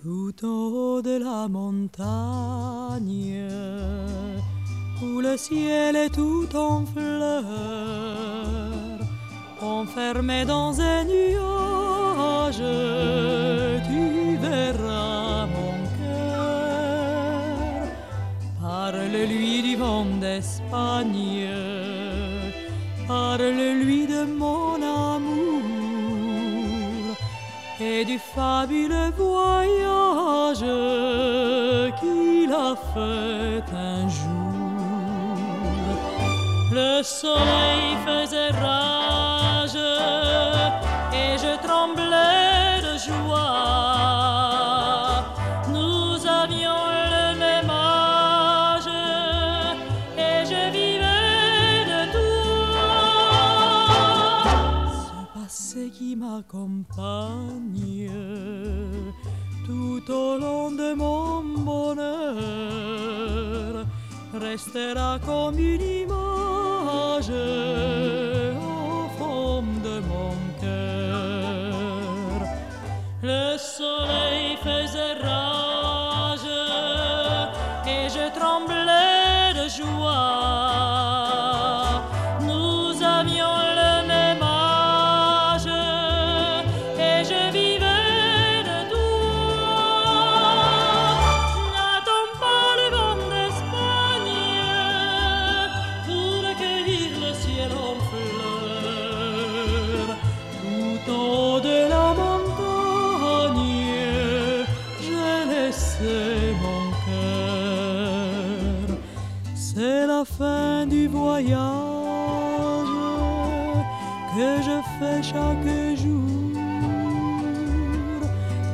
Tout en haut de la montagne, où le ciel est tout en fleurs, enfermé dans un nuage, tu verras mon cœur. Parle-lui du vent d'Espagne, parle-lui de mon amour et du fabuleux voyage qu'il a fait un jour. Le soleil faisait rage et je tremblais de joie. Nous avions Passé qui m'accompagne tout au long de mon bonheur restera comme une image au fond de mon cœur. Le soleil faisait rage et je tremblais de joie. Tout haut de la montagne, j'ai laissé mon cœur. C'est la fin du voyage que je fais chaque jour.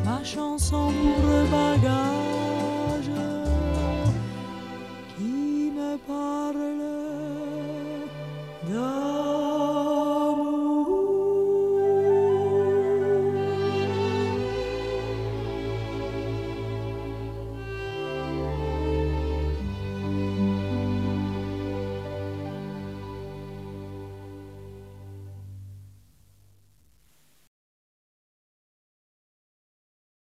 Ma chanson pour le bagage qui me parle.